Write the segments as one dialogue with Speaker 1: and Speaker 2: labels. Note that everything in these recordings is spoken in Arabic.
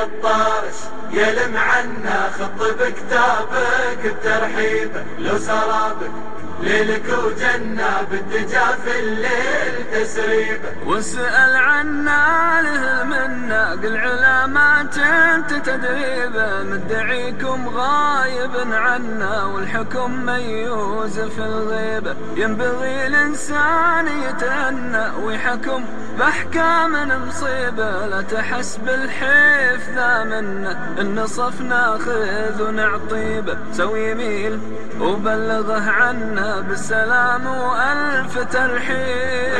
Speaker 1: الطارس يلم عنا خط بكتابك بترحيبه لو سرابك ليلك وجنة بالدجا في الليل تسريبه
Speaker 2: واسأل عنا له منا قل علامات أنت تدريبه مدعيكم غايب عنا والحكم ميوز في الغيبة ينبغي الإنسان يتأنى ويحكم بأحكام مصيبة لا تحس بالحيف ذا منه النصف ناخذ ونعطيبه سوي يميل وبلغه عنا بالسلام وألف ترحيب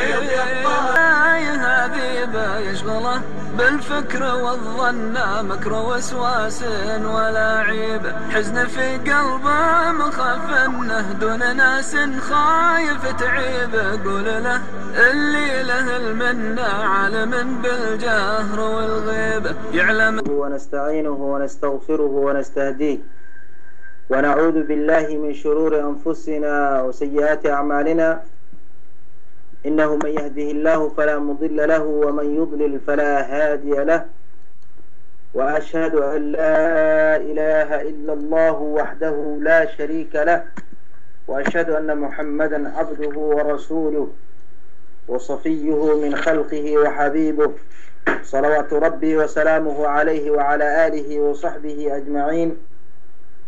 Speaker 2: هذيبة يشغله بالفكر والظن مكر وسواس ولا عيب. حزن في قلبه مخفنه دون ناس خايف تعيب. قول له اللي له المنة عالم بالجهر والغيبة يعلم
Speaker 3: ونستعينه ونستغفره ونستهديه. ونعوذ بالله من شرور أنفسنا وسيئات أعمالنا. إنه من يهده الله فلا مضل له ومن يضلل فلا هادي له. وأشهد أن لا إله إلا الله وحده لا شريك له. وأشهد أن محمدا عبده ورسوله وصفيه من خلقه وحبيبه. صلوات ربي وسلامه عليه وعلى آله وصحبه أجمعين.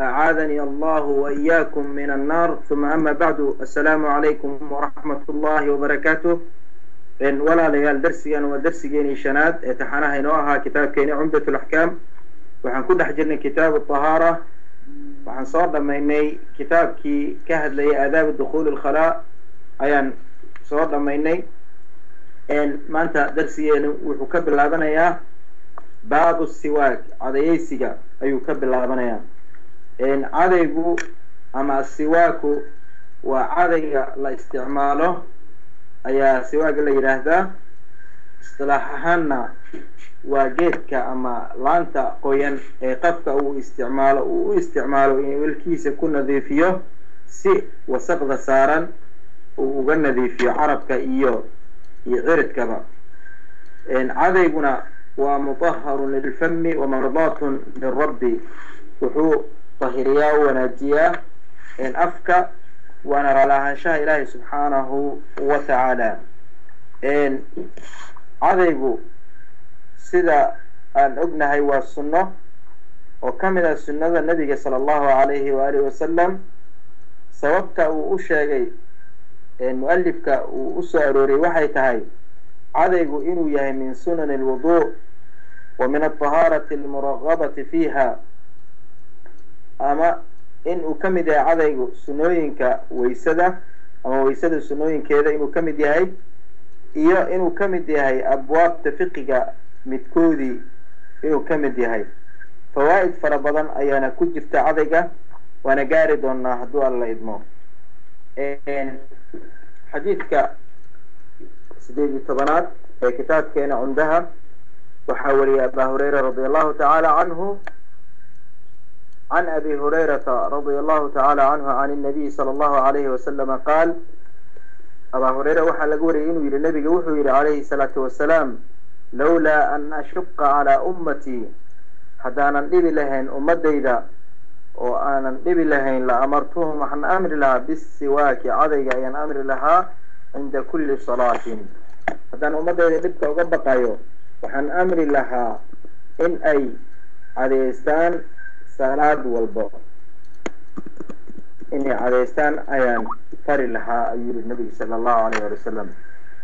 Speaker 3: أعاذني الله وإياكم من النار. ثم أما بعد السلام عليكم ورحمة الله وبركاته. إن ولا ليال درسيا ودرسيين شناد. إتحانا هينوها كتاب كيني عمدة الأحكام. وحن كنا حجرنا كتاب الطهارة. وحن صار لما إني كتاب كي كهد لي آداب الدخول الخلاء. أيان صار لما إني إن ما أنت درسيين وحكب اللابنا باب السواك عديسيقا أيو كب اللابنا إن عديق أما السواك وعديق لا استعماله أي سواك اللي يرهده استلاحهن وجدك أما لانتا قوين قفك أو استعماله أو استعماله إن الكيس يكون نظيفية سي وسقط سارا وقال نظيفية عربك إيو يغيرت كما إن عديقنا ومطهر للفم ومرضات للرب وحو طهريا ونجيا إن أفكا ونرى لها شاء الله سبحانه وتعالى. إن عذيبو سيدا أن أبنى هيوى السنة وكمل السنة النبي صلى الله عليه وآله وسلم. سوابتا وأشيغي إن مؤلفك وأسعروري وحيتهي عذيبو إنو يهي من سنن الوضوء ومن الطهارة المرغبة فيها. Ama in uu ka mid yahay cadaygu sunooyinka waysada ama waysada sunooyinkeeda inuu ka mid yahay iyo inuu ka mid yahay abwaabta fiqiga midkoodii inuu ka mid yahay fawaa'id fara badan ayaana ku jirta cadayga waana gaari doonaa hadduu alla idmo xadiidka sideed iyo tobanaad ee kitaabkeena cumdaha waxaa wariyay abaa hureyra radi allahu tacaala canhu عن أبي هريرة رضي الله تعالى عنه عن النبي صلى الله عليه وسلم قال أبا هريرة وحى لقوري إنه إلى النبي عليه الصلاة والسلام لولا أن أشق على أمتي حتى أنا نبي لهن أمدي ذا وأنا نبي لهن لأمرتهم عن أمر لها بالسواك عضيق أن أمر لها عند كل صلاة. حتى أنا أمدي ذا نبقى وقبقى وحن أمر لها إن أي عديستان salaad walbo inay cadaystaan ayaan fari lahaa ayuu yihi nabiga sala allahu alayh wali wasalam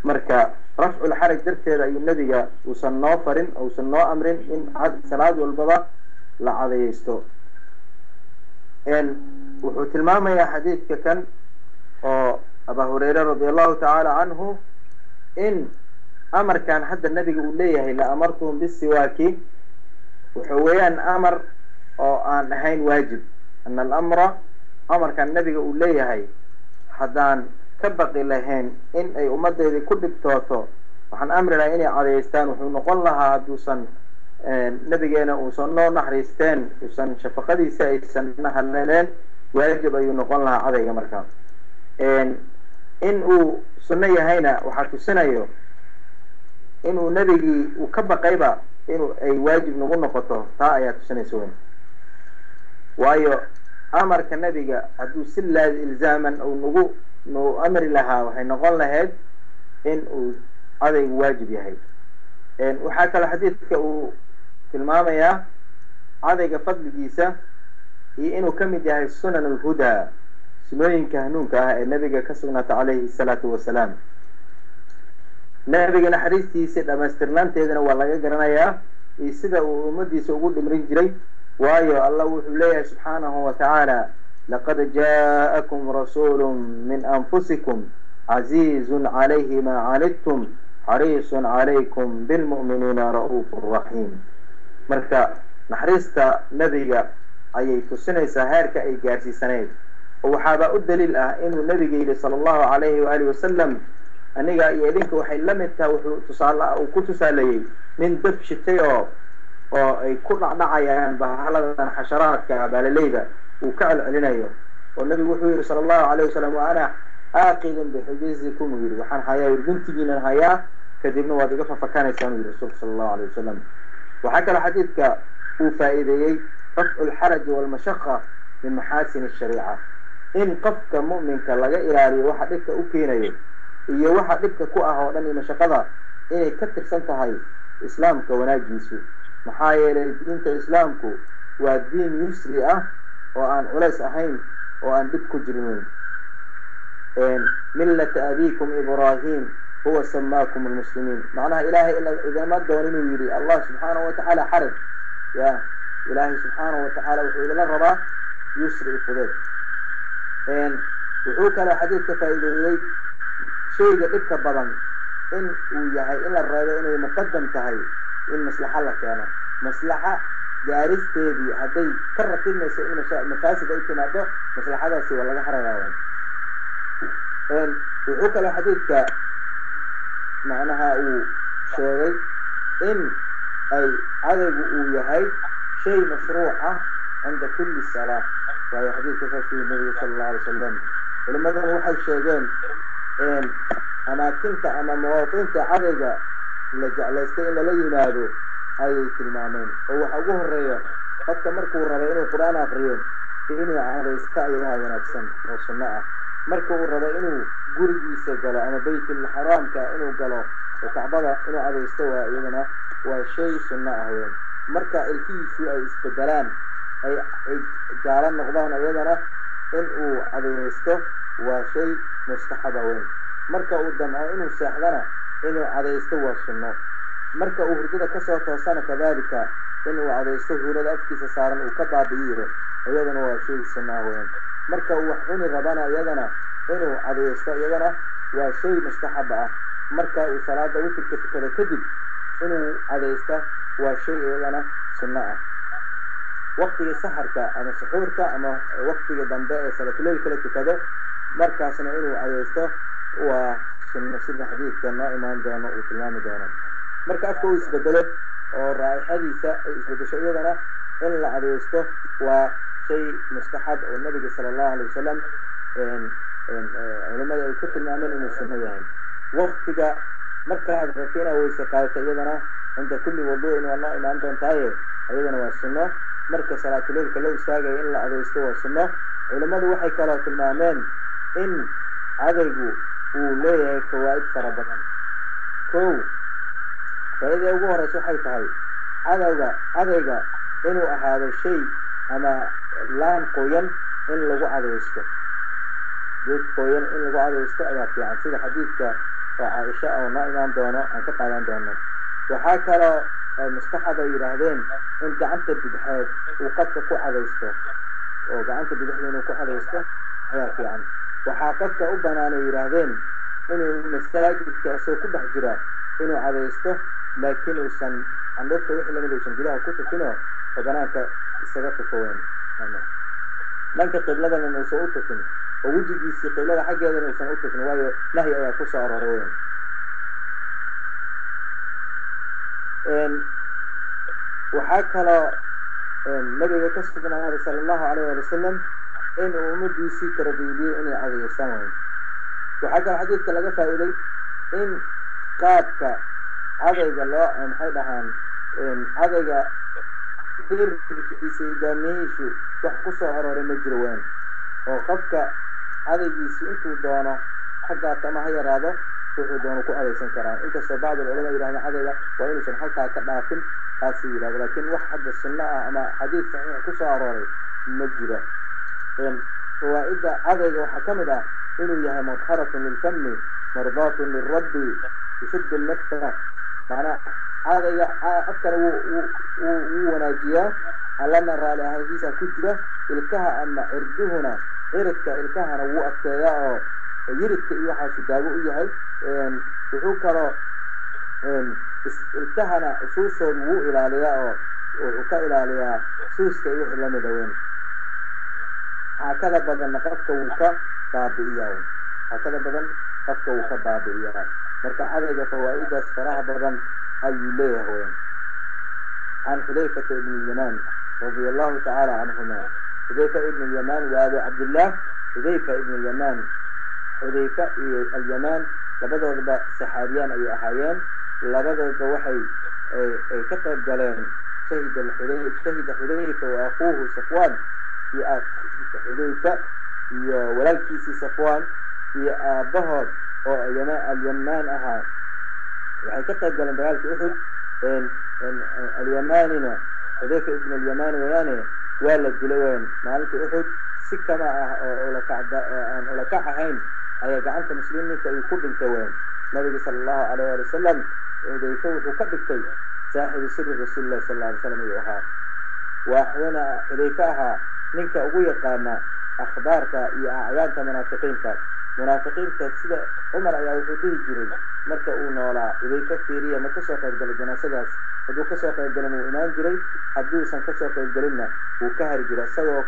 Speaker 3: marka rafculxaraj darteeda ayuu nebiga uusan noo farin uusan noo amrin in salaad walbaba la cadayaysto wuxuu tilmaamayaa xadiidka kan oo abaa hureyre radi allahu tacaala canhu in amarkan hadda nebiga uu leeyahay la amartuhum bisiwaaki wuxuu weeyaan amar oo aan ahayn waajib ana alamra amarkan nebiga uu leeyahay haddaan ka baqi lahayn in ay ummaddeedii ku dhibtooto waxaan amri lahay inay cadaystaan wuxuu noqon lahaa hadduusan nebigeena uusan noo naxariisteen uusan shafaqadiisa aysan nahaleleen waajib ayuu noqon lahaa cadayga markaa in uu sunno yahayna waxaa tusinayo inuu nebigii uu ka baqayba inu ay waajib nagu noqoto taa ayaa tusinaysa weyn nebiga hadduu si laa ilzaaman uu nagu nagu amri lahaa waxay noqon lahayd in uu cadaygu waajib yahay waxaa kaloo xadiidka uu tilmaamayaa cadayga fadligiisa iyo inuu ka mid yahay sunan alhudaa sunooyinka hanuunka ah ee nebiga ka sugnaata calayhi salaatu wasalaam nebiga naxariistiisa dhamaystirnaanteedana waa laga garanayaa iyo sida uu ummadiisa ugu dhimrin jiray وايو الله وحليه سبحانه وتعالى. لقد جاءكم رسول من أنفسكم عزيز عليه ما عالدتم حريص عليكم بالمؤمنين رؤوف الرحيم مرتا نحرستا نبيغا أي تسنيسا هيركا أي جارسي سنيد. وحابا أدليل أهئن نبيغي صلى الله عليه وآله وسلم أنيغا إيادينك وحي لمتا وحو تسالا وكو تسالي من دفش التيوب. Oo ay ku dhacdhacayaan bahaladan xasharaadka baalaleyda uu ka celcelinayo oo nebigu wuxuu yihi sala allahu alayh wasalam wa ana aaqidun bixujizikum uu yihi waxaan hayaa wirguntigiinan hayaa kadibna waad iga fafakanaysaan uu yihi rasuulka sala allahu alayh wasalam waxaa kaloo xadiidka uu faa'iideeyey rafcu lxaraji walmashaqa min maxaasin ashariica in qofka mu'minka laga ilaaliyo waxa dhibka u keenayo iyo waxa dhibka ku ah oo dhan iyo mashaqada inay ka tirsan tahay islaamka wanaagiisu محايلي انت اسلامك والدين يسري وان علس احين وان بدك جرمين ان ملة ابيكم إبراهيم هو سماكم المسلمين معنى الهي الا اذا ما دونين يري الله سبحانه وتعالى حرب يا الهي سبحانه وتعالى وحيد الربا يسري فضل ان وحوك على حديث كفايد الله شيء قد ابتبضا ان ويهي الا الربا انه مقدم تهيه إن مصلحة لك أنا مصلحة جارس تبي هدي كرت الناس إن مشا مفاسد أي كنادة مصلحة هذا سوى الله جحر يعوان إن وحوك لو ك معناها وشيء إن أي هذا ويهي شيء مشروع عند كل الصلاة وهي حديث كثير في النبي صلى الله عليه وسلم. ولما ذا روح الشيخين إن اماكنت أنا مواطن عرقة la jeclaystay in lala yimaado ayay tilmaameen oo waxa ugu horeeya qofka markuu rabo inuu qur-aan akriyo inuu cadaysta ayaha wanaagsan oo sunno ah marka uu rabo inuu gurigiisa galo ama baytul xaraamka inuu galo oo kacbada inuu cadaysto waa iyadana waa shay sunno ah weyn marka ilkihiisu ay isbedelaan ay ay jaalo noqdaan iyadana in uu cadaysto waa shay mustaxaba weyn marka uu damco inuu seexdana إنه عديستوى الصنة مركة أهردد كسوة توسانة كذلك. إنه عديستوى هولاد أفكيس سارن وكبع بييره إذا هو شيء الصنة هوين مركة أهردد ربانا إذا إنه عديستوى إذا هو شيء مستحبة. مركة أسراء دوتر كتكال كدب إنه عديستوى هو شيء إذا صنة وقت السحر أما سحور أما وقت دنباء سلطلول كلا كتكاده مركة سنعينه عديستوى sida xadiidka noo imaan doono uu tilmaami doono marka afka uu isbedelo oo raaixadiisa ay isbedesho iyadana in la cadaysto waa shay mustaxab oo nabiga sala allahu alay wasalam culimada ay ku tilmaameen inuu sunno yahay waktiga markaad rabto inaad weyse qaadato iyadana cinda kulli waduu'in waa noo imaan doontaaye iyadana waa sunno marka salaatuleylka loo istaagayo in la cadaysto waa sunno culimadu waxay kaloo tilmaameen in cadaygu uu leeyahay fawaa'id fara badan kow faaidada ugu horeysa waxay tahay cadowga cadayga inuu ahaado shay ama laan qoyan in lagu cadaysto geed qoyan in lagu cadaysto ayaa fiican sida xadiidka oo caaisha oo noo imaan doono aan ka qaadan doono waxaa kaloo mustaxab ay yidhaahdeen in gacanta bidixeed uu qofka ku cadaysto oo gacanta bidixda inuu ku cadaysto ayaa fiican وحاقتك أبنا على إيرادين إنه مساجد كأسو كبه حجرة إنه عبيسته لكن أسان عن دفت وحي لمن أسان جلاه كنت كنو فبناك استغطت فوين لنك قبلة من أسوأت كنو ووجي جيسي قبلة حق هذا أسان أسوأت كنو وايو نهي أيا كسا عرارين وحاكلا نبي يكسفتنا هذا صلى الله عليه وسلم إن أمدي سيتر ديبي إني عذي سامي. وحكى الحديث كلا قفا إلي إن قادك عذي قال له إن حيدهان إن عذي قال تير إسي قاميشو تحقصو عراري مجروين. وقفك عذي جيسو إنتو دونا حقا تما هي رادو تحو دونا هذا عذي سنكران. إنك سبعد العلماء يرهن عذي وإنو سنحقا كبعا لكن وحد السنة أما حديث صحيح كو عراري مجروين. هو إذا عدد وحكمده إنه يها مطهرة للفم مرضاة للرب يشد النفس. معنى هذا أفكر وناجية ألانا رالي هذيسا كتبة إلكها أن إردهنا إردك إلكها نوو أكتايا يردك إيوحا شدابو إيوحا بحوكرا إلكها نوو إلاليا وكا إلاليا سوسك إيوحا لما دوينه هكذا بدن قفك وك بابيه هكذا بدن قفك وك بابيه مركا هذا فوائد الصراحة بدن أي ليه هو. عن حذيفة ابن اليمان رضي الله تعالى عنهما. حذيفة ابن اليمان وابا عبد الله. حذيفة ابن اليمان. حذيفة اليمان لبدأ ذبا سحاريان أي أحيان. لبدأ ذبا وحي كتب جلان. شهد الحذيفة شهد حذيفة وأخوه صفوان في safwan iyo xudayfa walaalkiisii safwan iyo aabahood oo alyamaan ahaa waxay ka qayb galeen dagaalkii uxud alyamanina xudayfa ibn alyamani wayaane waa la dilay weyn maalintii uxud si kama ah oo aan ulakac ahayn ayaa gacanta muslimiinta ay ku dhintay weyn nabiga sala allahu alayh ali wasalam xudayfa wuxuu ka dhigtay saaxibu siri rasuuli llahi sal alla alay slam ayuu ahaa waxuuna xudayfe ahaa ninka ugu yaqaana akhbaarka iyo acyaanta munaafiqiinta. Munaafiqiinta sida cumar ayaa wuxuu dhihi jiray marka uu noolaa xudayfe fiiriya ma ka soo qayb galay janaasadaas hadduu ka soo qayb galin wuu imaan jiray hadduusan ka soo qayb gelinna wuu ka hari jiray. Isagoo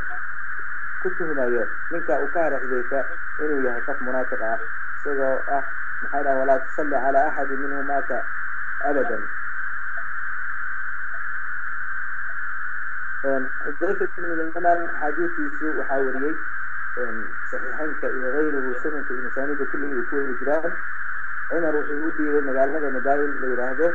Speaker 3: ku tuhmayo ninka uu ka xudayfa inuu yahay qof munaafiq ah isagoo ah maxay dhaha walaa tusalli calaa axadi minhu maata abadan حضرتك من الزمان حديث يسوء وحاوريي صحيحين كإغير الرسنة الإنسانية بكل يكون إجرام أنا روحي ودي لنقال لك مدايل ليرهده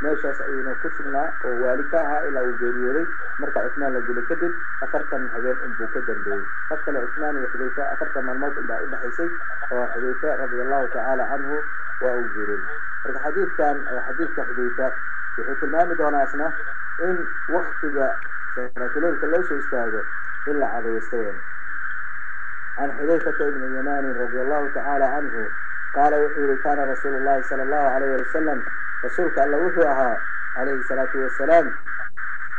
Speaker 3: ماشا سأينا كسرنا ووالكاها إلى وجيريوري مرتع عثمان لقول كدب أفرت من حجان أبو كدر بي فقل عثمان وحذيفة أفرت من الموت إلا إلا حيسي وحذيفة رضي الله تعالى عنه وأوجيري هذا حديث كان حديث كحذيفة في حيث المامد وناسنا إن وقت فلان كان ليش إلا على يستين عن حذيفة بن اليمان رضي الله تعالى عنه قال كان رسول الله صلى الله عليه وسلم رسولك الله وثوها عليه الصلاة والسلام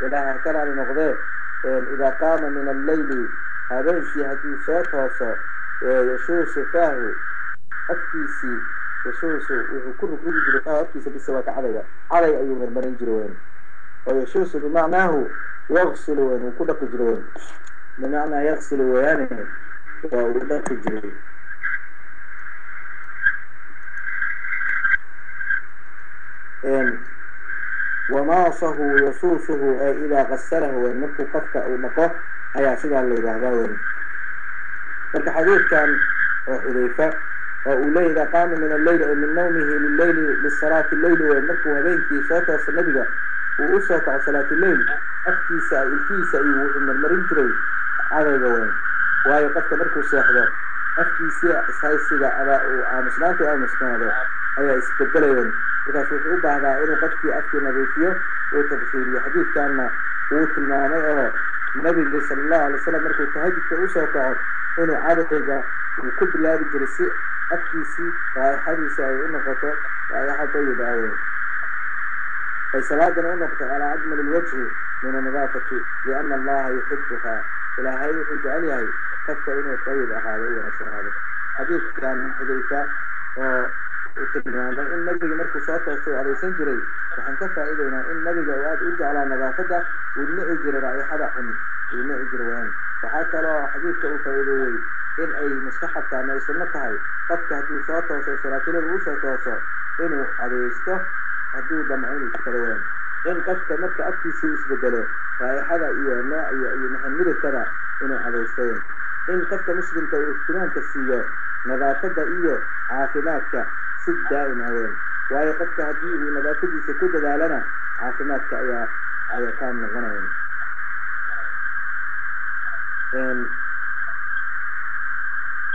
Speaker 3: إذا كان لنقضي إذا قام من الليل هذين شيهاتي سيطوص يسوس فاهو أفتيسي يسوس وكل قلبي جرفاه أفتيسي بسواك علي علي أيوم المرنجرين ويشوس بمعناه واغسل وين وكذا كجرون بمعنى يغسل وين وكذا كجرون إن وماصه يصوصه أي إذا غسله ونقه قفك أو نقه أي عسيد على هذا وين ذاوين حديث كان حذيفة وأوليه إذا قام من الليل أو من نومه للليل للصلاة الليل ونقه وبين كيساته صلى الله وأسرة على صلاة الليل. أختيسة إلتيسة إيو إمن مرين جري أنا جوان وهي قفت مركو سيحدا أختيسة سايسيدا أنا أمسناتي أمسناتي أيها إسبدلين وكاسو تقوبة هذا إنو قفتي أختي نبيفيو وتبثيري حديث كان ووتل ما نقرأ النبي اللي صلى الله عليه وسلم مركو تهجد تأوسا وقعد. إنو عادتها وكب الله بجرسي أختيسة وهي حديث أي نقطة وهي حديثة طيب، آه. إيو بأوين أي دنا أنه على أجمل الوجه. من النظافة لأن الله يحبها إلى هاي وتجعلها هاي تستعين الطيب أهالي ورسول هذا حديث كان من حديثة وتبنى إن نبي مركو صوت رسول على سنجري. وحن كفى إلينا إن نبي جواد إجع على نظافته ونعجر رأي حدا حمي ونعجر وين؟ فحتى لو حديث كأوفا إلوي إن أي مستحب كان يسلمك هاي قفك هدو صوت رسول صلاة الله وصوت رسول إنه عليه استه هدو دمعوني in qofka marka afkiisii isbedelo raa'ixada iyo nooc iyo inuu cadaysto weyn in qofka muslimka uu ihtimaamka siiyo nadaafadda iyo caafimaadka si daa'im ah weyn waayo qofka haddii uu nadaafadiisa ku dadaalana caafimaadka ayaa ayaa kaa noqonaya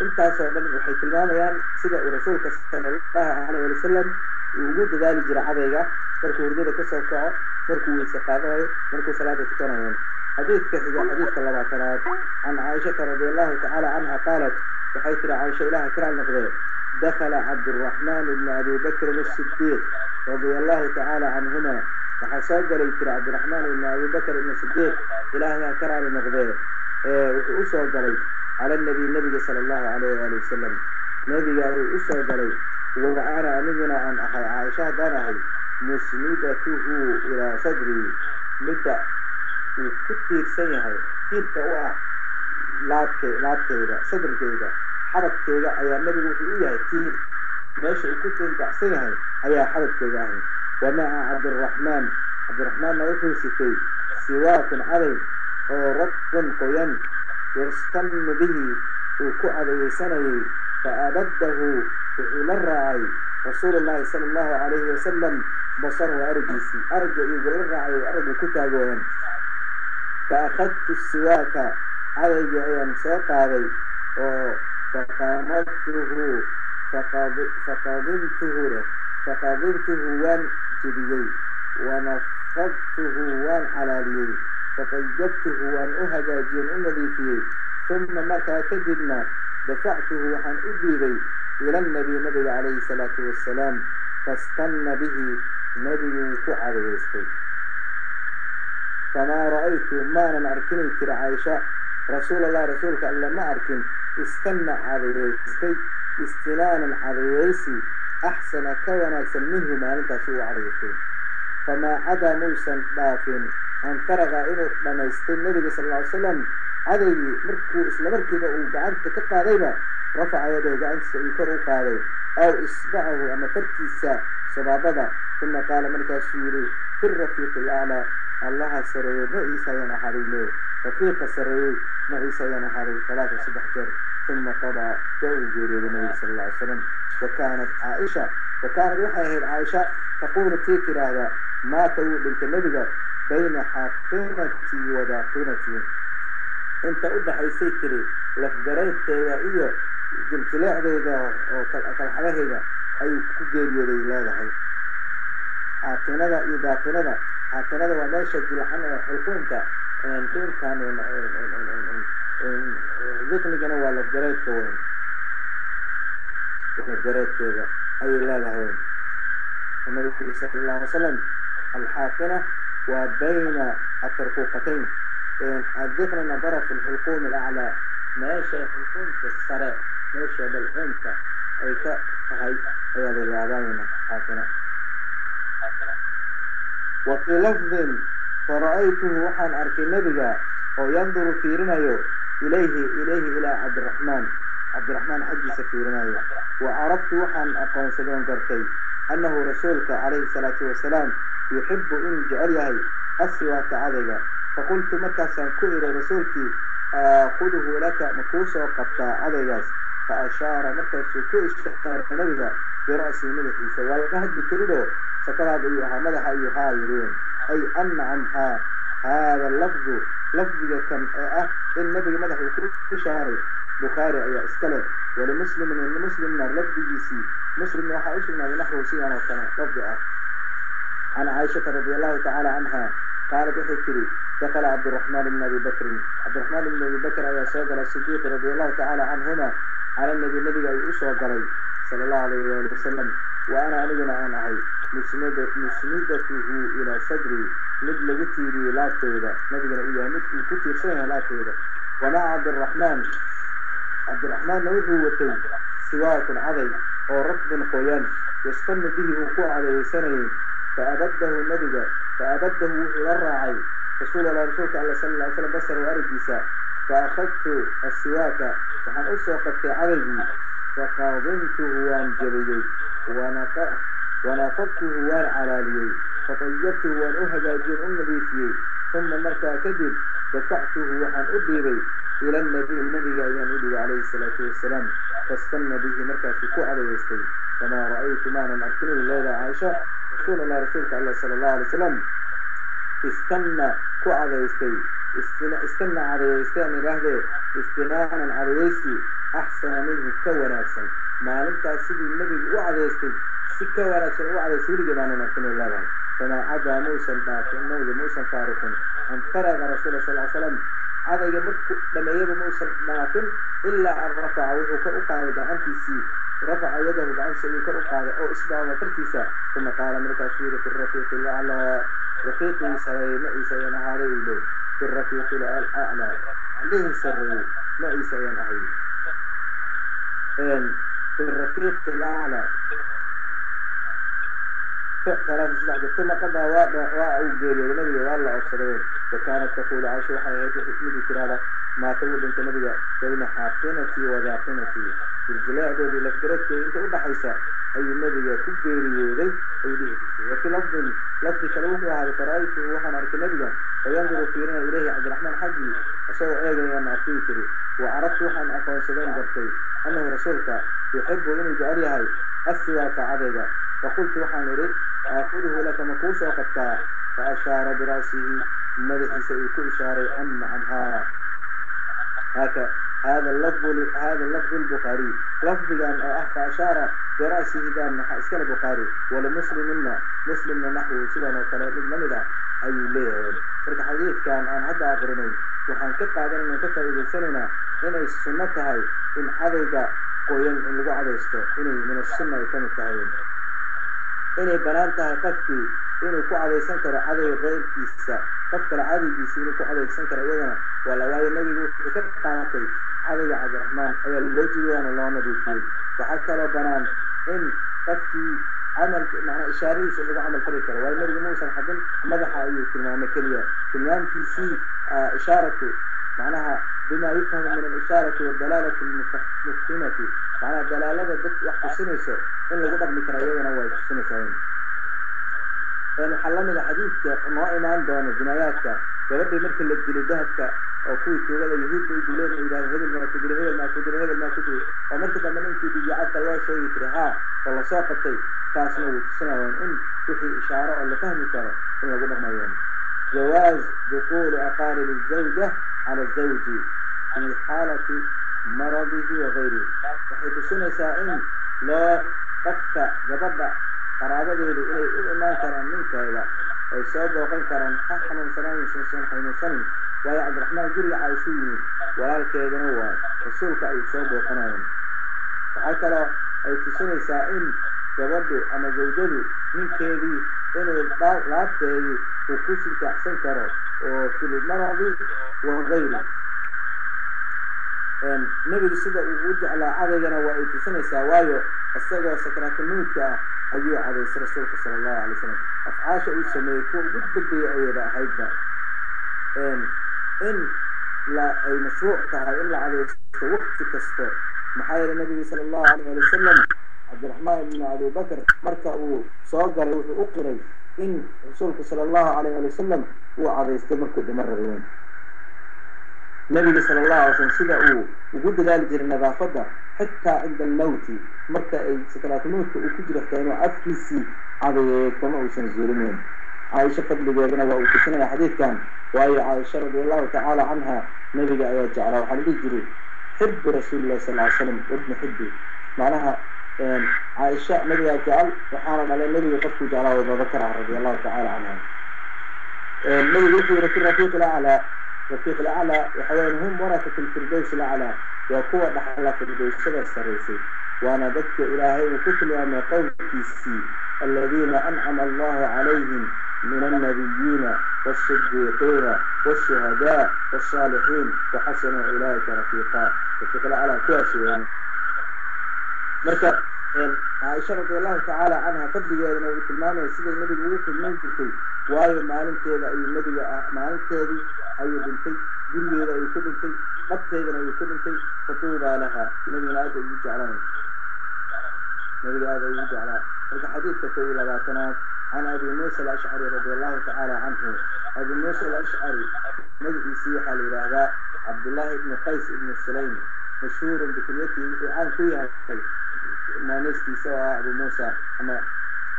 Speaker 3: intaasoo dhan waxay tilmaamayaan sida uu rasuulka sala allahu alayh wali wasalam ugu dadaali jiray cadayga markuu hurdada kasoo kaco markuu weyse qaadanayo markuu salaada tukanayo xadiidka xiga xadiidka labaatanaad can caaishata radi allahu tacaala canha qaalat waxay tiri caaisha ilaha kiraal noqdee dakala cabduraxmaan ibni abi bakrin asidiiq radia allahu tacaala canhuma waxaa soo galay tiri cabdiraxmaan ibni abi bakr ibni sidiiq ilaahay ha karaali noqdee wuxuu usoo galay cala nabiy nabiga sala allahu alayh waali wasalam nabiga uu usoo galay وقعنا نجنا عن أخي عائشة دانهي مسندته إلى صدري مدى وكثير سيهي كثير كواه لاتك لاتك إذا صدر إذا حرك كذا أي النبي وفي إياه كثير ماشي وكثير سيهي أي حرك هي ومع عبد الرحمن عبد الرحمن نوفي ستي سواك علي رب قيم يستن به وكو علي سنه فأبده في مرة رسول الله صلى الله عليه وسلم بصر وأرجسي أرجع يقول الرعي وأرجع كتابهم. فأخذت السواك على جعيم سواك علي فقامته فقاضمته له وان جبيي ونفضته وان على لي فطيبته وان اهدى جين النبي فيه ثم متى تجدنا؟ دفعته عن أبي إلى النبي نبي عليه الصلاة والسلام فاستن به نبي كعب ويستي فما رأيت ما أركن ترى عائشة رسول الله رسولك ألا ما أركن. استنى على ويستي استنانا على ويسي أحسن كوناسا منه ما لم نتسوى على ويستي فما عدا موسى بافن أن فرغ إنه لما يستنى النبي صلى الله عليه وسلم عذي مركو إسلامركي بأو بعد تكقى ذيبا رفع يديه جانس يكر وقالي أو إسبعه أما ترتيسا سبابدا ثم قال ملكا سيري في الرفيق الأعلى. الله سري. نعيسا ينحري له رفيق سري. نعيسا ينحري. ثلاثة سبحجر ثم قضى. دعو جيري النبي صلى الله عليه وسلم. وكانت عائشة. وكانت وحيه العائشة تقول تيتر هذا ما تقول بنت النبي بين حقيمتي وداقيمتي أنت قد حيث تيتري لفقرين تيوائية jiljileecdeeda oo kalxadahayda ayuu ku geeriyooday leedahay. Xaatinada iyo baatinada xaatinada waa meesha jilacan ee xulquunka dhiinkan diqnigana waa lafjareedka weyn. Lafjareedkeeda ayay leedahay weyn. Nabi uli sala allah wasalam alxaatina waa bayna atarkuuqatayn adiqnina baraf lxulquum alaclaa meesha xulquunka sare السرع ماشى بالحومك أي كهي أي بالعظامنا حاكنا وفي لفظ فرأيته وحن أركي النبي وينظر في رميه إليه إليه إلى عبد الرحمن. عبد الرحمن حجي سفيرنايو وعرفت وحن أقوم سبون قرتي أنه رسولك عليه الصلاة والسلام يحب إن جعله السواك عذيبا faqultu markaasaan ku iray rasuulkii aakuduhu laka makuusoo qabtaa adaygaas fa ashaara فأشار مركز سكوه اشتغار نبغا برأس الملح سوال قهد بكرده شكلها أيها ملح أيها يرون. أي أن عنها. هذا اللفظ. لفظ كم أه, آه، النبي مدح وكل شهري بخاري أي اسكلب ولمسلم إن المسلم نار لفظ جي سي. مسلم راح أسلم من نحو سي أنا وكنا لفظ أه عن عائشة رضي الله تعالى عنها. قالت بحي كري دخل عبد الرحمن بن أبي بكر. عبد الرحمن بن أبي بكر أي سيدنا الصديق رضي الله تعالى عنهما. على النبي النبي يوسف قريب صلى الله عليه وسلم وأنا علينا أنا هاي مسندة مسندته إلى صدري. نجل قتيري لا تيدا نبي قال يعني إياه مثل قتير سنة لا تيدا وأنا عبد الرحمن. عبد الرحمن نوعه وتين سواك عضي أو ركض قيان يستن به وقوع عليه سنين فأبده النبي فأبده إلى الراعي. رسول الله صلى الله عليه وسلم بسر وأرد فأخذت السواك فهل سوقت عربي فقاضنته وانجليه ونفقته وانعلاليه فطيبته وانهجى جرع النبيسيه ثم مرتا كذب دفعته وحن أبيبي إلى النبي النبي أيام أبيبي عليه الصلاة والسلام فاستنى به مرتا في كوع ريستي فما رأيت مانا مرتني الليلة عائشة رسولنا رسولك الله صلى الله عليه وسلم استنى كوع ريستي استنى استنى على استنى رهده استنانا على ويسي أحسن منه كون أحسن ما لم تأسيد النبي وعلى يستي سكة ولا شيء وعلى سير جبانا ما كنا الله فما عدا موسى الباك موسى لموسى فارق أن ترى رسول صلى الله عليه وسلم. هذا يمرك لما يب موسى الباك إلا أن رفع وجهك وقال إذا أنت سي رفع يده بعن سي وقال أو إسبع ما ثم قال ملك سورة الرفيق الله على رفيق يسعى يسعى في الرفيق الأعلى. ليه سروا لا إيسا يا نعيم في الرفيق الأعلى. ثلاثة سلاحة ثم قد واقع وقال النبي والله أبصرون وكانت تقول عائشة وحياتي ما تقول أنت نبي؟ بين حاقنتي وذاقنتي. في الجلاع دي لك أنت قد أي النبي يكبر يوغي أي ليه وفي لفظ لفظ شروحها فرأيته وحن عرك النبي وينظر فيرين إليه عبد الرحمن حجي أسوء أيضا يا معتوتر وعرف وحن أقوى سبان برتي أنه رسولك يحب إن جعلها أسواك عبدا. فقلت وحن إليه أخذه لك مكوسة وقتا فأشار برأسه مدح سيكون شاري أن عنها هكذا. هذا اللفظ هذا اللفظ البخاري. لفظ كان أحفى أشارة برأسه دان حسكر البخاري. ولمسلم منا مسلم من نحو سلنا وطلال من ندا أي ليه ترك حديث كان عن هذا أغرني. وحان كتا أغرنا كتا إذا سننا. هنا السنة هاي إن عذيك قوين إن لقو عذيستو. إن من السنة يكون التعين إن بلانتها قفتي. إن لقو عذيسان ترى عذي غير كيسا. قفت العادي بيسي لقو عذيسان ترى يدنا ولا واي النبي يقول كتا قانا علي عبد الرحمن. أيوة، أي الذي أنا لا نجيبه فحكى له بنان إن قفتي عمل معنا إشاري يسأل له عمل حريكة والمرد موسى الحدن مدح أي كلمة مكرية كلمة في سي آه، إشارته معناها بما يفهم من الإشارة والدلالة المفهمة معناها دلالة ذات وقت سنسة إن لقبر مكريوي نوعي في سنسين فنحلم الحديث كأنواع إيمان دون جناياتك. فربي مركل الدليل دهتك oo kuwii tuugada yahuudda ay dileen ay yidhahda hebel maa ku dilay hebel maa ku dilay hebel maa ku dilay oo markii dambe ninkii dhigicadka loo sheegi jiray haa oo lasoo qabtay taasna way tusinayaan in wixii ishaaro oo la fahmi karo in lagu dhaqmayo jawaaz dukuuli aqaarib الزawja cala الزawji fi xaalati maradihi wagayrihi waxay tusinaysaa in loo qofka gabadha qaraabadeedu inay u imaan karaan ninkeeda ay soo booqan karaan ha xanuunsanaanusan xanuunsanin waayo cabdiraxmaan guriga caaishu yimid. Walaalkeedana waa rasuulka ay soo booqanayeen. Waxaa kaloo ay tusinaysaa in gabadhu ama zawjadu ninkeedii inuu laabteedii uu ku sintaacsan karo oo filmaradi wagayri nebigu sida uu u jeclaa cadaygana waa ay tusinaysaa waayo isagoo sakraatulmawdka ah ayuu cadaysay rasuulka sala allahu alay slam afcaasha uu sameeyey kuwa ugu degdaya ayada ahaydba إن لا أي مشروع تهاي إلا على وقت كستة محايا النبي صلى الله عليه وسلم عبد الرحمن بن أبي بكر مركع صغر وقري إن رسولك صلى الله عليه وسلم هو على يستمر كل مرة يوم النبي صلى الله عليه وسلم سيدا أو وجود ذلك جرى نظافة حتى عند الموت مركع سكرات الموت وكجرة اختينا أفكي سي عبد يكتمع عائشة قد لديقنا وكسنا حديث كان. وهي عائشة رضي الله تعالى عنها نبي قاعدة جعله وحالي جري. حب رسول الله صلى الله عليه وسلم وابن حبي. معناها عائشة نبي قاعدة جعل على النبي قد جعله وذكرها رضي الله تعالى عنها. النبي يجري ركين رفيق الأعلى. رفيق الأعلى وحيان هم ورثة الفردوس الأعلى. وقوة نحلة الفردوس سبع السريسي وأنا ذكي إلهي وكتل وما قولك السي. الذين أنعم الله عليهم. من النبيين والصديقين والشهداء والصالحين وحسن أولئك رفيقا. فتقل على كأسي يعني. مثلا عائشة رضي الله تعالى عنها فضلي يا نبي تلمام يا سيدي النبي الوقت من تلتي واي ما لنتي لأي النبي ما لنتي أي بنتي جميل أي كل بنتي مبتي أي كل بنتي فطولا لها. النبي لا يجعلني النبي لا يجعلني هذا حديث كثير لا تنام عن أبي موسى الأشعري رضي الله تعالى عنه. أبي موسى الأشعري مجد سيحة لرهباء عبد الله بن قيس بن السليم مشهور بكليته وعن فيها ما نستي سوى أبو موسى. أما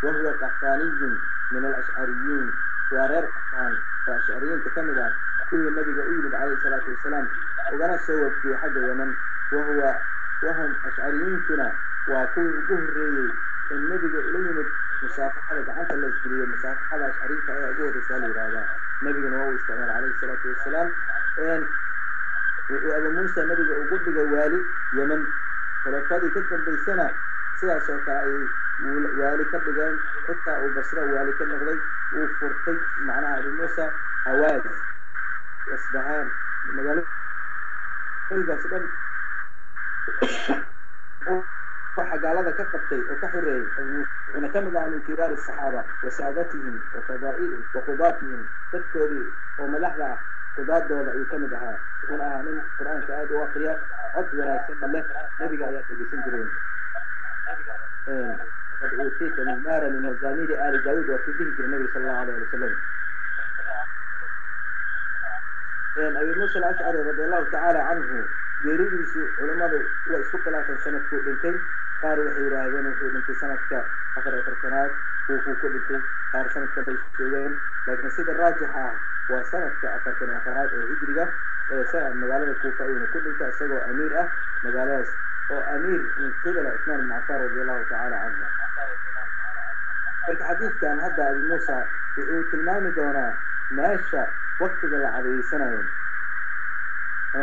Speaker 3: وهو قحطاني من الأشعريين وغير قحطاني فالأشعريين تكملا كل النبي قيل عليه الصلاة والسلام. وأنا سوى في حد اليمن وهو وهم أشعريين كنا وكل قهري النبي قيل musaafaxada gacanta la isgeliyo musaafaxada ashcariinta ayaa ugu horreysaa la yidhaahdaa nebiguna waa uu isticmaal calayhi salaatu wasalaam wuxuu abu muusa nebiga ugu dhigay waali yeman khulafadii ka dambaysana sidaas oo kale ayay waali ka dhigeen xitaa uu basro waali ka noqday uu furtay macnaha abu muusa hawaaz asbahaan magaalooyinkaas dhan فحقالذا كقبطي وكحري ونكمل عن كبار الصحابة وسادتهم وفضائلهم وقضاتهم تذكري وملحظة قضاء دولة يكمدها يقول القرآن قرآن كآد وقيا عطوة الله. نبي قاياته بسنجرين. آه، قد أوتيت من مارا من الزامير آل داود وفي النبي صلى الله عليه وسلم. آه، إن أبي موسى الأشعري رضي الله تعالى عنه يريد علماء وإسفق الله سنة فوق بنتين. Qaar waxay yidhaahdeen wuxuu dhintay sanadka afar afartanaad kuufuu ku dhintay qaar sanadka bay sheegeen laakiin sida raajixa ah waa sanadka afartan afaraad ee hijriga ee magaalada kuufa ayuuna ku dhintay isagoo amiir ah magaaladaas oo amiir min qibala cusmaan ibn cafaan radi allahu tacaala canhu marka xadiidkan hadda abi muusa wuxuu tilmaami doonaa meesha waktiga la cadayeysanayo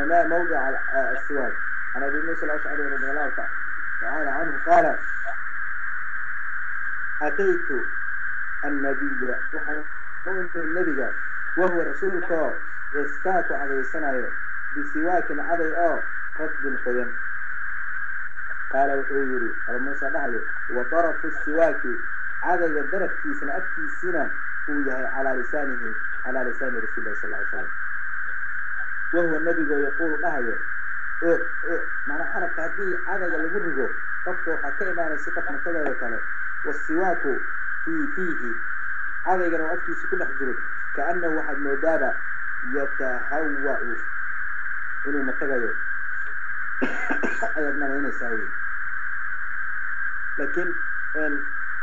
Speaker 3: ama mawdica asiwaad can abi muusa alashcari radi allahu tacaala تعالى عنه قال أتيت النبي وحنت النبي وهو رسول الله. يستات عليه السنة بسواك عضي أو آه، قطب خيام قال وحيري الموسى نهلي وطرف السواك عضي الدرف في سنة أبتي سنة على لسانه على لسان رسول الله صلى الله عليه وسلم. وهو النبي يقول نهلي معنى حنك هذه أنا يلي برجو طبقو حكيم أنا سكة مرتبة وكله والسواك في فيه. هذا يجرى وقتي سكون حجرو كأنه واحد مدارة يتهوى إنه مرتبة يو أيضنا هنا لكن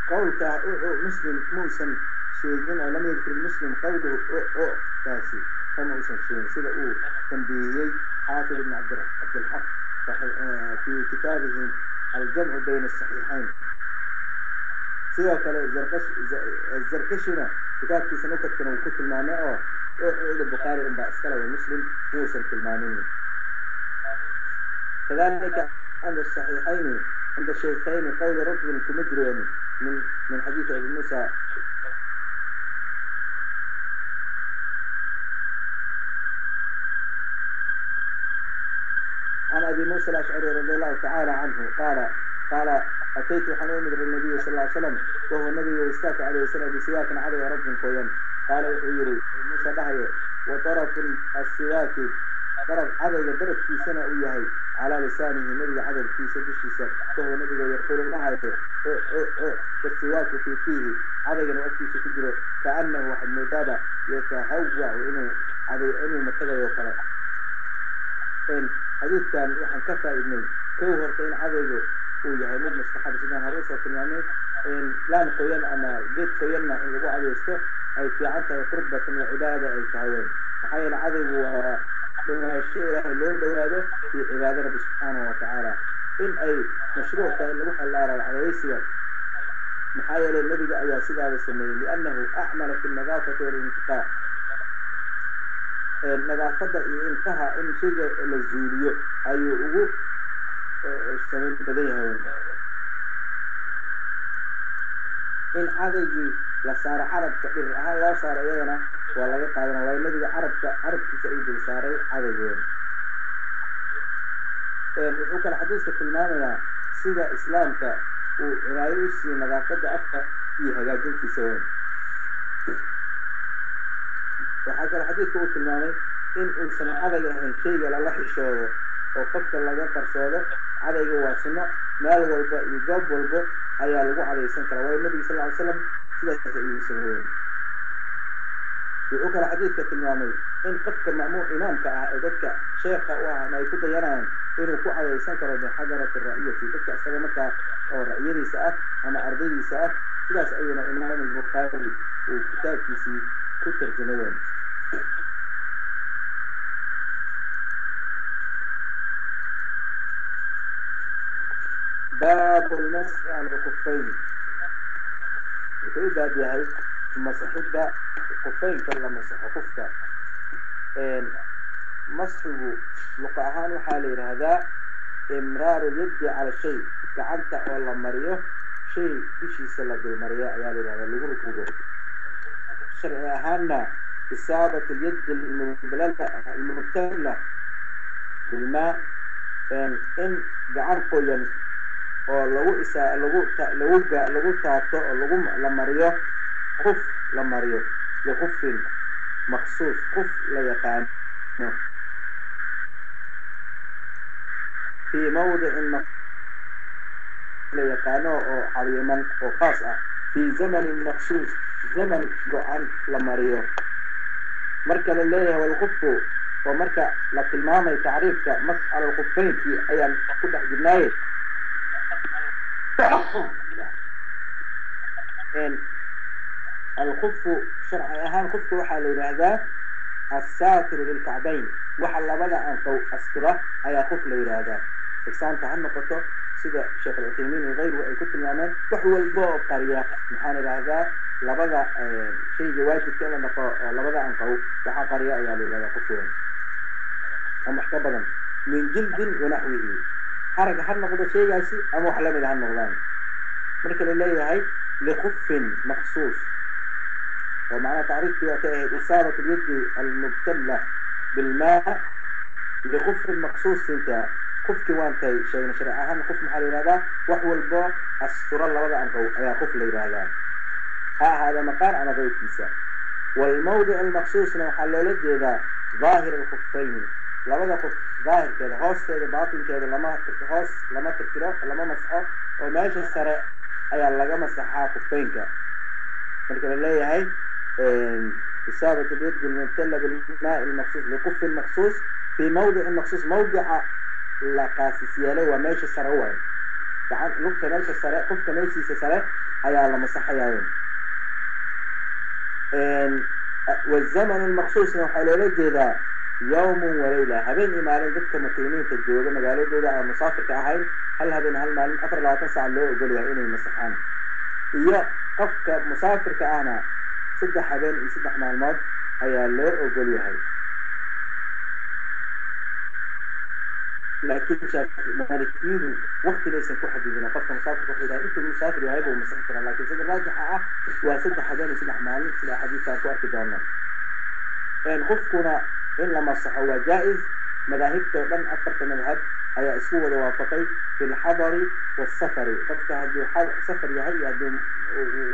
Speaker 3: قول كأو مسلم موسى شيء جن ولم يذكر المسلم قوله أو أو تاسي. أما يشنشين سيدي تنبيهي حافظ بن عبد الحق آه، في كتابه الجمع بين الصحيحين. سيدي أقول الزركشنا كتاب كي سنوكت كنو كتل معنى أقول البخاري أم بأسكالة ومسلم هو سنك المعنين كذلك عند الصحيحين عند الشيخين قول رب كمدرين من من حديث ابن موسى أبي موسى الأشعري رضي الله تعالى عنه. قال قال أتيت حنين من النبي صلى الله عليه وسلم وهو النبي يستاك عليه السلام بسواك علي رب قويم. قال يري موسى بهي وطرف السواك. طرف عدد درب في سنة ويهي على لسانه نبي عدد في سنة الشيسة وهو النبي يقول لها أه أه أه, أه، في فيه عدد نوفي شكدره كأنه واحد مدابة يتهوى وإنه عدد أنه متغي وقرأ. Xadiidkan waxaan ka faa-idnay kow horta in cadaygu uu yahay mid mustaxab sidaan hore u soo tilmaamay laan qoyan ama geed qoyanna in lagu cadaysto ay fiican tahay qurbatan iyo cibaada ay tahay. Weyn maxaa yeele cadaygu waa dhowaansho ilaahay loo dhowaado iyo cibaado rabbi subxaanahu watacaala in ay mashruuc tahay lagu xellaarayo cadaysiga maxaa yeelay nebiga ayaa sidaaba sameeyey liannahu acmala fi nadaafati walintiqaa nadaafadda iyo ilkaha in shayga la zuuliyo ayuu ugu samayn badan yahay. In cadaygii la saaro carabka dhirir ahaan loo saaro iyadana waa laga qaadana waayo nabiga carabka carabkiisa ayuu dul saaray cadaygoona wuxuu kale xadiiska tilmaamayaa sida islaamka uu cinaayo u siiyey nadaafadda afka iyo hagaajintiisa. weyn waxaa kale xadiidka uu tilmaamay in uusan cadayga ahayn shayga lala xishoodo oo qofka laga qarsoodo cadayga waa sunno meel walba iyo goob walbo ayaa lagu cadaysan karaa. Waayo nabiga sal ly slam sidaas ayuu sameeyey. Wuxuu kale xadiidka tilmaamay in qofka ma'muum imaamka ah ee dadka sheekha u ah ama ay ku dayanayaan inuu ku cadaysan karo bixadarati ra'iyati dadka isaga markaa oo ra'yadiisa ah ama ardaydiisa ah sidaas ayuuna imaam albukhaari uu kitaabkiisii ku tarjumay باب المسح عن القفين وتقول باب يهي ثم باب القفين كلا مسح قفتا مسح لقعان حالي هذا إمرار اليد على شيء. كعنت ولا مريه شيء بشي سلب المريه عيالي هذا اللي قلت قلت شرعي اهانا إصابة اليد المبتلة بالماء. إن قعر قوياً. Oo lagu isa lagu lagu lagu taabto oo lagu la mariyo kuf la mariyo bikufin maksuus kuf la yaqaano. Fii mawdicin la yaqaano oo cadiiman oo khaas ah. Fii zamanin maksuus zaman go-an la mariyo. Marka la leeyahay walkufu oo marka la tilmaamay tacriifka masxal alkufeynkii ayaan ku dhex jirnaaye الخف شرح أهان خفك وحا ليرادا الساتر للكعبين. وحا لبدا أن تو أسترى أي خف ليرادا فكسان تهان نقطة؟ سيدة شيخ العثيمين وغير وإن كنت نعمل؟ وحو الباب قرية محان لهذا لبدا آه، شيء جواج كلا لبدا أن تو وحا قرية أي ليرادا خفوين ومحتبرا من جلد ونحوه. حركة هن نقول شيء جالس أم أحلام إذا هن نقولان مركب الليلة هاي لخف مخصوص. ومعنى تعريف في وقتها إصابة اليد المبتلة بالماء لخف مخصوص أنت. خف كمان تي شيء من شرعها هن خف محل هذا وهو الباء أستر الله وضع أنقو يا خف لي هذا ها هذا مقال أنا ذي كيسة والموضع المخصوص نحلله لدي إذا ظاهر الخفين. لا بد خف؟ ظاهر كده. هوس باطن كده لما هوس لما تكتره لما مسحه وماشى السراء أي اللقى مسحه كفينك لكن اللي هي إصابة اليد المبتلة بالماء المخصوص لقف المخصوص في موضع المخصوص موضع لقاسسية له وماشى السراء تعال لقى ماشى السراء قف ماشى السراء أي الله مسحه يا يوم. إيه، والزمن المخصوص نوحى لليد ده. Yawmun walayla habeen iyo maalin dadka muqiimiinta jooga magaaladooda aan musaafirka ahayn hal habeen hal maalin afar labaatan saac loo ogol yahay inay masaxaan iyo qofka musaafirka ahna saddex habeen iyo saddex maalmood ayaa loo ogol yahay laakiin maalikiyadu waktilaysan ku xadidina qofka musaafirka wuxuu yahay intuu musaafir yahay buu masixi karaa laakiin sida raajixa ah waa saddex habeen iyo saddex maalin sida xadiiskaan ku arki doono qofkuna in la masaxo waa jaa-is madaahibta oo dhan afarta madhab ayaa isku wada waafaqay fi lxadari wasafari qofka hadduu safar yahay iyo hadduu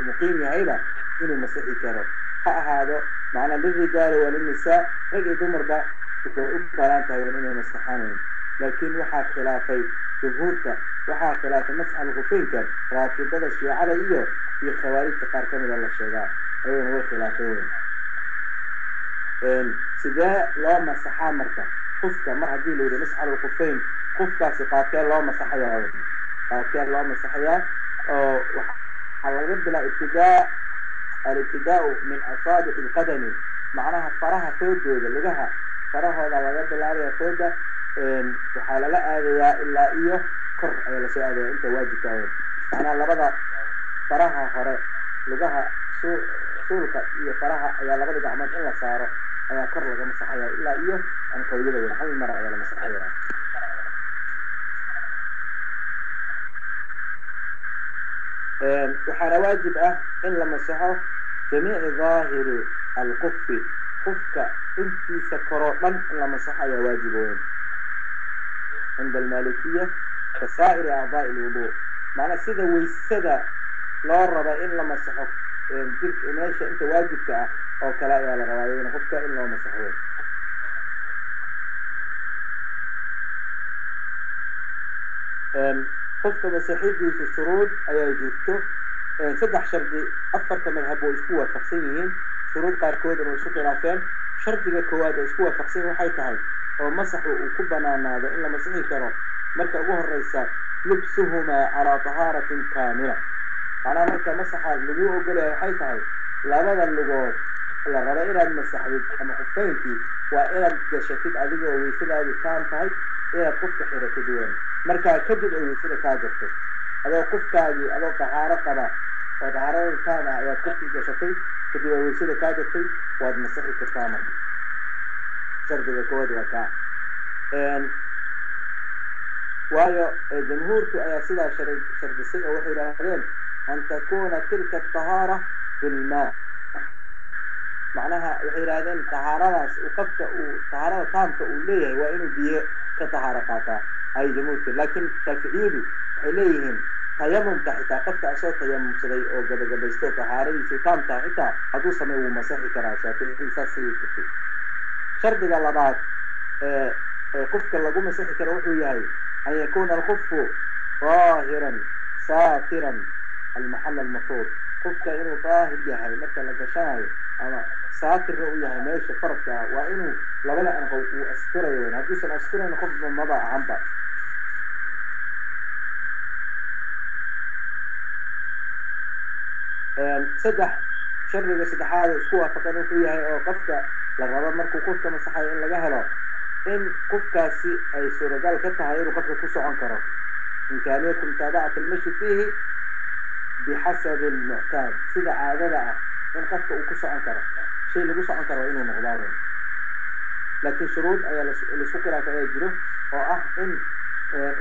Speaker 3: muqiim yahayba inuu masixi karo ha ahaado macnaa lirijaali walinisaa rag iyo dumarba waxay u balaan tahay inay masaxanayn laakiin waxaa khilaafay jumhuurka waxaa khilaafay masxal kufeynka raafidada shiicada iyo iyo khawaarijta qaar kamida la sheegaa ayagana way khilaafay weyn sidee loo masaxaa marka? Kufka mar haddii la yidhi masxal kufeyn kufkaasi qaabkee loo masaxayaa qaabkee loo masaxayaa? Oo waxaa laga bilaa ibtidaa alibtidaau min asaabici lqadami macnaha faraha foodooda lugaha farahooda laga bilaabaya fooda waxaa lala aadayaa ilaa iyo kor ayaa la soo aadaya inta waajibka ahayd macnaha labada faraha hore lugaha su suulka iyo faraha ayaa labada gacmood in la saaro ayaa kor laga masaxaya ilaa iyo anqawyada weyn hal mar ayaa la masaxaya waxaana waajib ah in la masaxo jamiici daahiri alqufi qufka intiisa koroo dhan in la masaxo ayaa waajib weyn. Cinda almalikiya kasaa'iri acdaa'i lwudu macnaa sida waysada loo raba in la masaxo jir meesha inta waajibka ah oo kale ayaa la rabaa iyadana qofka in loo masaxo. Qofka masaxidiisa shuruud ayaa jirto saddex shardi afarta madhab oo isku waafaqsan yihiin. Shuruud qaarkoodana isku khilaafeen. Shardiga koowaad oo isku waafaqsan waxay tahay oo masaxu uu ku banaanaado in la masixi karo. Marka ugu horeysa lubsuhumaa calaa tahaaratin kaamila macnaha marka masaxa lagu ogolaya waxay tahay labada lugood la raba inaad masaxdid ama qufeynkii waa inaad gashatid adigoo weysadaadu taan tahay inaad qofka xiratid weyn markaa kadib ay weysada kaa jartay adoo qofkaagii adoo tahaaro qaba oo tahaarada taan ah ayaad qofkii gashatay kadib ay weysada kaa jartay waad masaxi kartaa marka. Shardiga koowaad waa kaa. Waayo jamhuurku ayaa sidaa shar shardisay oo waxay yidhaahdeen أن تكون تلك الطهارة في الماء. معناها وحير هذا الطهارة وقفت الطهارة تام تقوليه وإنه بي كطهارة قاطع. أي جموت لكن تفعيل إليهم. تيمم تحتا قفت أشياء تيمم شري أو قد قد يستوى طهارة. يسي تام تحت هدو سمي ومسحي كراشا في الإنسان سيد في شرد الألبات قفت الله قوم مسحي كراشا أن يكون الخف طاهرا ساترا almaxal almafruud qofka inuu daahir yahay marka la gashanayo ama saatirna u yahay meesha faradka ah waa inuu labada anqow uu asturayo weyn hadduusan asturayn qofba maba ahanba saddex shardiga saddexaad isku waafaqan wuxuu yahay oo qofka la rabo markuu qofka masaxayo in laga helo in qofkaasi ay suuragal ka tahay inuu qofka ku socon karo imkaaniyatu mutaabacati almashi fiihi bixasabi almuctaad sida caadada ah in qofka uu ku socon karo shay lagu socon karo waa inuu noqdaa weyn laakiin shuruud ayaa la isku khilaafay ayaa jiro oo ah in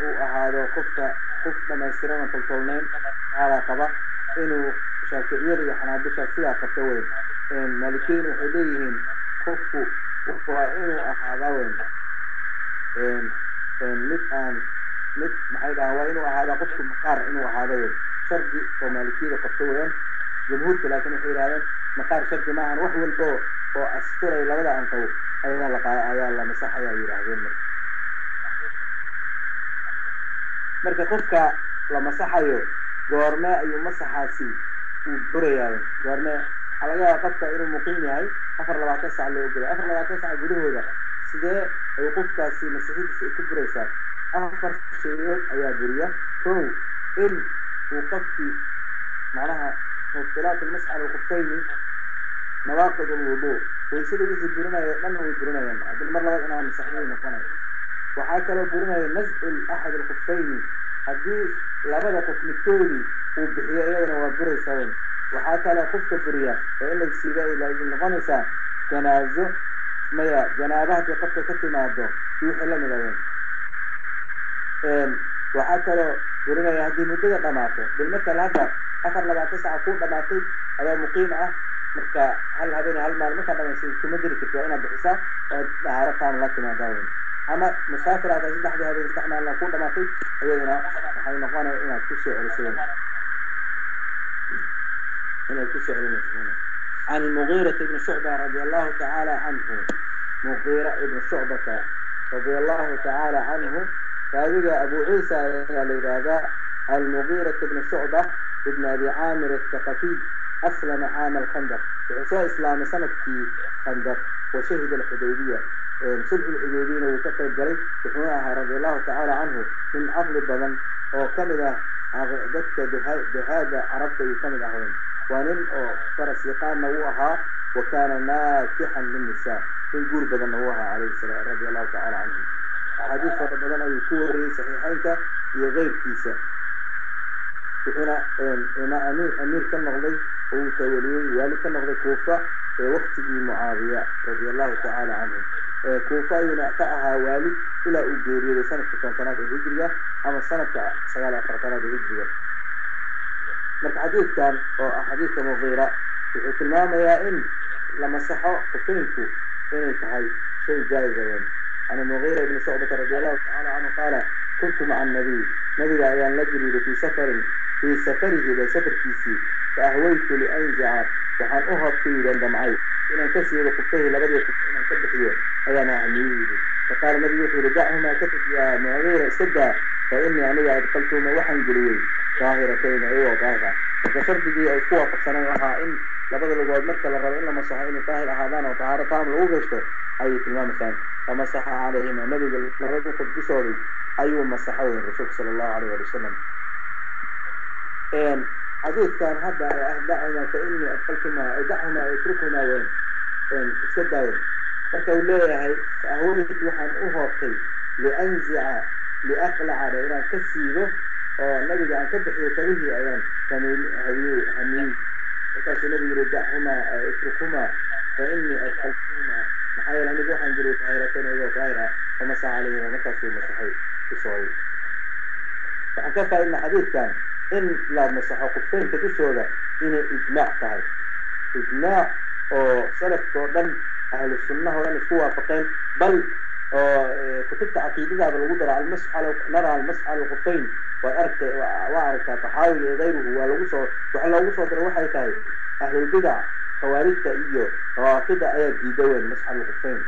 Speaker 3: uu ahaado qofka qof dhamaystiran oo toltolneyn haadaa qaba inuu shaaficiyada iyo xanaabisha sidaa qabta weyn maalikiyaduna waxay leeyihiin qofku waa inuu ahaadaa weyn mid aan mid maxay dhahaan waa inuu ahaadaa qofku maqaar inuu ahaado weyn shardi oo maalikiyada qabta weeyaan. Jamhuurka laakiin waxay yidhahdeen maqaar shardi maahan wax walbo oo asturay labada anqow ayaa la ayaa la masaxaya ay yidhaahdeen marka. Marka qofka la masaxayo goormee ayuu masaxaasi uu burayaa goormee waxaa laga yaaba qofka inuu muqiim yahay afar labaatan sac loo ogolay. Afar labaatan sac gudahooda sidee ay qofkaasi masixidiisa ay ku buraysaa afar shayood ayaa buriya. Kow in uu qofkii macnaha mubtilaat almasx al kufayni nawaaqid alwudu. Waysada wixii burinaya o dhan way burinayaan. Haddii mar labaad inaa masaxdii noqonayo. Waxaa kaloo burinaya nascu axad alkufayni haddii labada qof midkoodii uu bixiyo iyadana waa buraysaa waxaa kaloo qofka buriya oo in la siiba ay laazim noqonaysaa janaazo maya janaaba haddii qofka ka timaado wixii la mida weyn waxaa kaloo ورنا يهدي مدة دماته بالمثل هذا أثر لما تسعى كون دماتي أي مقيمة مركا هل هذين هل مال مثلا ما يصير كم مدري كيف وين بحسا عرفت عن الله كم داون أما مسافر هذا جد أحد هذين استحمى الله كون دماتي أي هنا هاي مقانة هنا كل على سيدنا هنا كل على سيدنا عن المغيرة بن شعبة رضي الله تعالى عنه مغيرة بن شعبة رضي الله تعالى عنه raawida abu ciisa ayaa la yidhaahdaa almugiirat bnu shucba ibn abi caamir athaqafiy aslama caama alkhandaq wuxuu soo islaamay sannadkii khandaq wa shahida alxudaybiya sulxu lxudaybiyana wuu ka qayb galay wuxuuna ahaa radi allahu tacaala canhu min caqli badan oo ka mid ah dadka duhaada carabta ayuu ka mid ahayn waa nin oo faras yaqaana wuu ahaa wa kaana naakixan min nin guur badanna wuu ahaa alayhi radi allahu tacala canhu axaadiis fara badan ayuu ku wariyey saxiixeynka iyo keyrkiisa wuxuuna na amiir ka noqday oo uu tawaliyey waali ka noqday kuufa waktigii mucaawiya radia allahu tacaala canhu kuufa ayuuna ka ahaa waali ilaa uu geeriyooday sanadka kontanaad ee hijriga ama sanadka sagaal afartanaad ee hijriga. Marka xadiidkan oo ah xadiidka mudiira wuxuu tilmaamayaa in la masaxo xufaynku inay tahay shay jaaisawen عن المغيرة بن شعبة رضي الله تعالى عنه قال كنت مع النبي. نبي عيان لجري في سفر في سفره إلى سفر كيسي. فأهويت لأنزع وحان أهب في لندم عيب إن انتسي وقفته لبدي إن انتبه أي أنا أميل فقال النبي يقول دعهما كتب يا مغيرة سدى فإني علي أدقلتهما وحن جليل. ظاهرتين أيوة ظاهرة فشرت دي أي قوة فقصنا لها إن لبدل الوضع مركة لغاية إلا مصحيني فاهل أحدانا وطهارة طعام الأوغشتر ayuu tilmaamaysaan famasaxa calayhima. Nabiga labada qof dushooday ayuu masaxay rasuulka sala allahu alayh ali wasalam xadiidkan hadda ee ah dacumaa fa inii adkaltumaa dacumaa utrukumaa weyn iska daawen marka uu leeyahay ahwahid waxaan u hoobtay lianzica liaqlaca de inaan ka siibo oo nabiga aan ka bixiyo kalihii ayaan hamiy markaasuu nabigu yiri dacumaa utrukumaa fa inii maxaa yeele anigu waxaan jiray daahiratan iyagoo daahir ah famasax calayhima markaasuu masaxay kusooday waxaan ka faaidna xadiidkan in la masaxo kufeynka dushooda inay ijmaac tahay. Ijmaac oo salafka oo dhan ahlu sunnaha o dhan isku waafaqeen bal oo kutubta caqiidadaaba lagu dara nara almasx ala lkufeyn waad aragta waa aragtaa taxaawi iyo kayruhu waa lagu soo waxa loogu soo dara waxay tahay ahlulbidac خوارجته إيوه رافده أي ديدوين مسح الغفين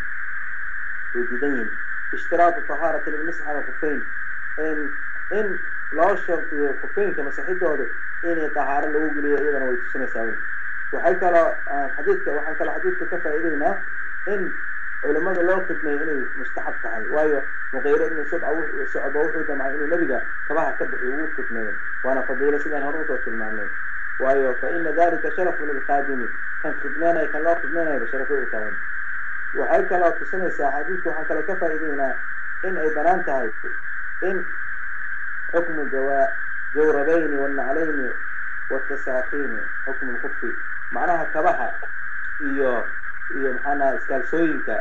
Speaker 3: ديدين اشتراط طهارة المسح الغفين إن إن لا شرط الغفين كمسح الدهده إن طهارة الأوغلية أيضا ويتسنى سوين وحيك على حديثك وحيك على حديثك كفى إلينا إن علماء الله قدمي إنه مستحب تعالي وايو مغير إنه صعب وصعب وحده مع إنه نبيه كباها كبه يوقف وأنا فضيلة سيدان هرمت وكل معنى waayo fa ina dalika sharafun lilqaadimi kan khidmeenaya kan loo khidmeenayaba sharafay u tahay waxay kaloo tusinaysaa xadiidka waxaan kaloo ka faa'iideynaa in ay bannaan tahay in xukmu jawa jawrabayni wannaclayni watasaakiini xukmu lkufi macnaha kabaha iyo iyo maxaanaha iskaalsooyinka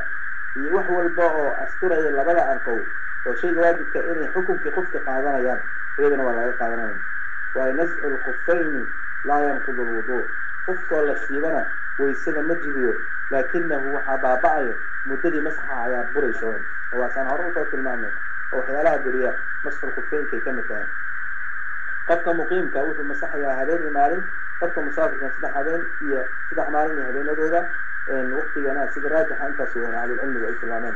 Speaker 3: iyo wax walba oo asturaya labada anqow oo shayga waajibka inay xukunkii qofka qaadanayaan iyadana waa laga qaadanaya waayo nascu lkufayni laa yanqudu lwudu qofkoo la siibana waysada ma jibiyo laakinahu waxaa baaba-ayo muddadii masxa ayaa buraysa waasaan hore u soo tilmaamay oo waxyaalaha beriya masxul kufeynkay ka mid tahay. Qofka muqiimka wuxuu masaxayaa habeen iyo maalin qofka musaafirkan saddex habeen iyo saddex maalin iyo habeenadooda waktigana sida raajixa intaas weyn ahlulcilmiga ay tilmaameen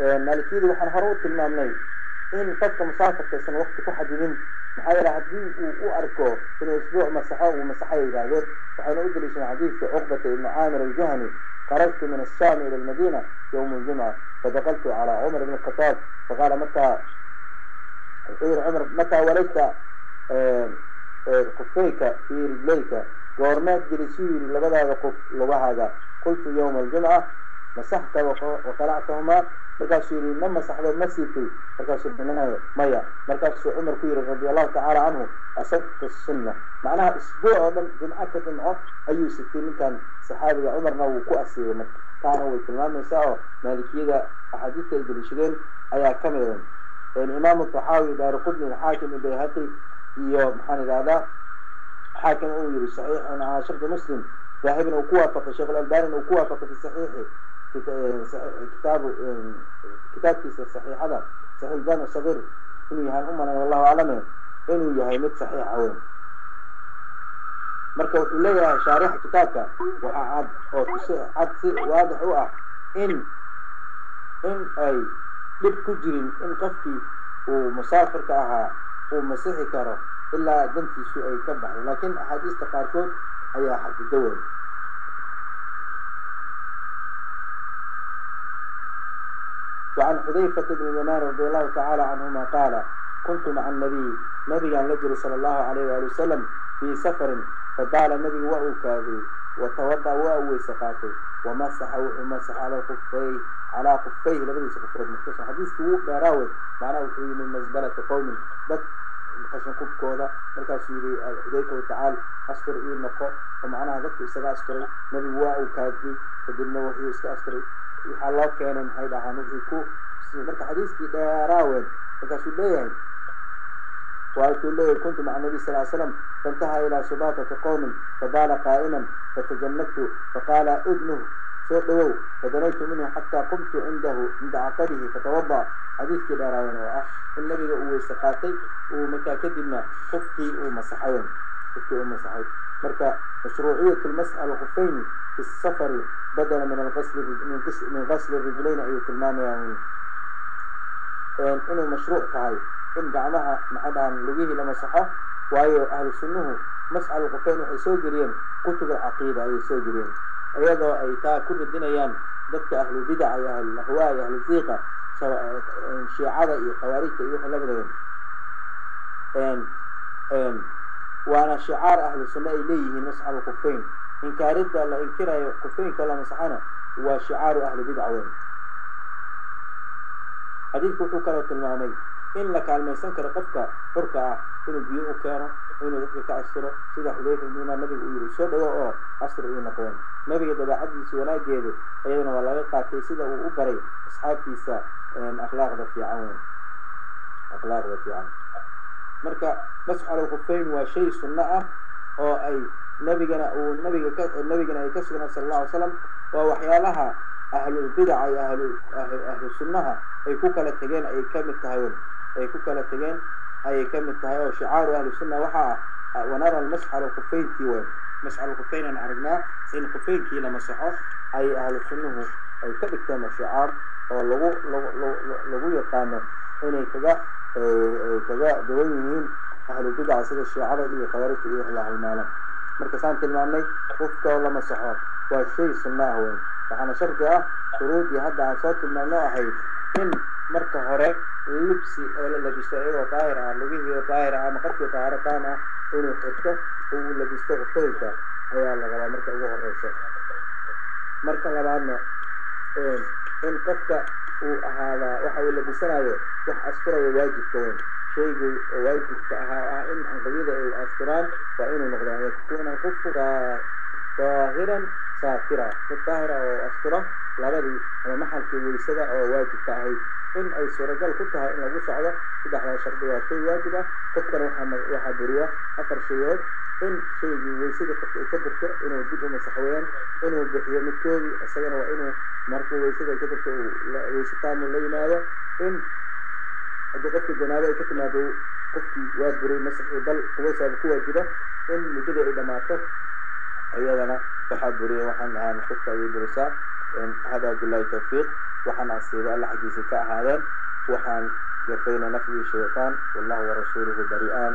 Speaker 3: مالكيلي وحن هروت المامني إن قدت مصافر كيسان وقت كوحد من محايلة هدين وأركو. في الأسبوع مسحا ومسحي إلى ذلك. وحن أدري شن عديد في عقبة ابن عامر الجهني. خرجت من الشام إلى المدينة يوم الجمعة. فدخلت على عمر بن الخطاب. فقال متى غير عمر متى وليت آه، آه، قفيك في رجليك. قرمات جلسيري لبدا قف لبهاك قلت يوم الجمعة مسحت وطلعتهما مركاشي ما مسح له مسيتي مركاشي من هاي مايا مركاشي عمر كبير رضي الله تعالى عنه أسدت السنة. معناها أسبوع من جمعة كتن عف أي ستين كان صحابي عمر نو كأسي كان هو الإمام مساء مالكي ذا أحاديث البلشرين أيا كاميرا يعني إمام الطحاوي دار قدني الحاكم بيهتي يوم حان هذا حاكم أولي صحيح أنا عاشرت مسلم. ذاهب وكوافق الشيخ الألباني وكوافق في الصحيح كتاب كتاب كيس الصحيح هذا صحيح البان الصغير. إنه يهان أمنا والله أعلم. إنه يهان مت صحيح عوين. مركو اللي شارح كتابك. وعاد أو كيس واضح وأح إن إن أي لب كجرين إن قفكي. ومسافر كأها ومسيحي كرو. إلا دنتي شو أي كبح لكن حديث تقاركو أي أحد الدول وعن حذيفة بن اليمان رضي الله تعالى عنهما قال كنت مع النبي نبي نجري صلى الله عليه وآله وسلم في سفر فبال النبي وأوكاذي وتوضأ وأويس قاتي ومسح ومسح على خفيه على خفيه. لبدي سفر مختصر. حديث كو براود معناه في من مزبلة قوم. markaasuu yidhi xudayfa tacaal astur ii noqo oo macnaha dadku isaga asturay nebigu waa uu kaadiyey kadibna wuxuu iska asturay waxaa loo keenay maxay dhahaan wixii ku marka xadiiskii markaasuu leeyahay وقالت له كنت مع النبي صلى الله عليه وسلم فانتهى إلى سباطة قوم فبال قائما فتجنبت فقال أذنه سوء فدنيت منه حتى قمت عنده عند عقبه فتوضأ. حديث كده راوين. وآه النبي هو سقاتي ومكا كدبنا خفتي ومسحين خفتي ومسحين مركا مشروعية المسألة خفين في السفر بدلا من الغسل من غسل من غسل الرجلين أيوة المام يعني إنه مشروع تاعي إن دعمها محدا لقيه لما صحة. وأيوة أهل سنه مسألة خفين حيسو جريم كتب العقيدة حيسو جريم أيضا أيتا كل الدنيا يام دكت أهل بدع يا أهل الهواء يا أهل الثيقة سواء شيعة يا خوارج يا أهل الأقدام وأنا شعار أهل السنة اليه نسحب القفين ان كارد الله انكره القفين كلا نسحنا وشعار أهل بدعوين حديث كوكو كلا تلمعني إن لك على الميسان كرقفك فركة ان بيئو كانا ان ذكرك عسره سيدة حليفة مما نبي قيره سيدة أو عسر اينا قوان. نبي يدبع عدس ولا جيده أيضا ولا يقع في سيدة أو اوبري اصحاب بيسا أخلاق ذا في عوين أخلاق ذا في عوين marka masxal khufeyn waa shay sunno ah oo ay nabigana uu nabiga ka nabigana ay ka sugnaa sala allah alay slam waa waxyaalaha ahlulbidaca iyo ahlu ahlu sunnaha ay ku kala tegeen ayay ka mid tahay ay ku kala tegeen ayay ka mid tahay oo shicaaru ahlu sunna waxaa ah wanara almasxal khufeynkii weyn masxal khufeyn aan aragnaa in khufeynkii la masaxo ay ahlu sunnuhu ay ka dhigteen shicaar oo lagu lagu yaqaano inay kaga فجأة دوينين أهل بدعة سيد الشيعة إيه خيارك إيه الله المعلم. مركزان تلماني وفك الله مسحوك والشيء سماه وين. فحنا شرقة شروط يهدى عن صوت المعلم أحي إن مركة هرة لبسي أولا لبستعي وطائرة لبيه وطائرة إيه مقفة طائرة كان إنه حتك هو لبستعي وطائرة هيا الله غلا مركة هو هرة الشيء مركة لبعنا إيه، إن قفك uu ahaadaa waxa uu labisanayo wax asturaya waajibka weyn shaygii oo waajibka ahaa ah in anqabyada ay asturaan waa inuu noqdaa an yakuuna kufu daahiran saatira mid daahira oo astura labadii ama maxalkii weysada oo waajibka ahayd. In ay suuragal ku tahay in lagu socdo saddexdaa shardi waa shay waajib ah. Qofkana waxaa buriya afar shayood in shaygii weysadii qofka ay ka burto inuu dib u masaxweeyaan inuu bixiyo midkoodii isagana waa inuu markuu weysada ay ka burto uu weysataamu la yimaado in haddii qofkii janaabo ay ka timaado qofkii waa buray masaxii bal qubaysaaba ku waajiba in muddadii ay dhamaato iyadana waxaa buriya waxaan ahaan qofka ayay burisaa hada billahi tawfiiq waxaan asiibay alla xaggiisa ka ahaadeen waxaan gafayna nafyi shaytaan wallahu warasuuluhu bari'aan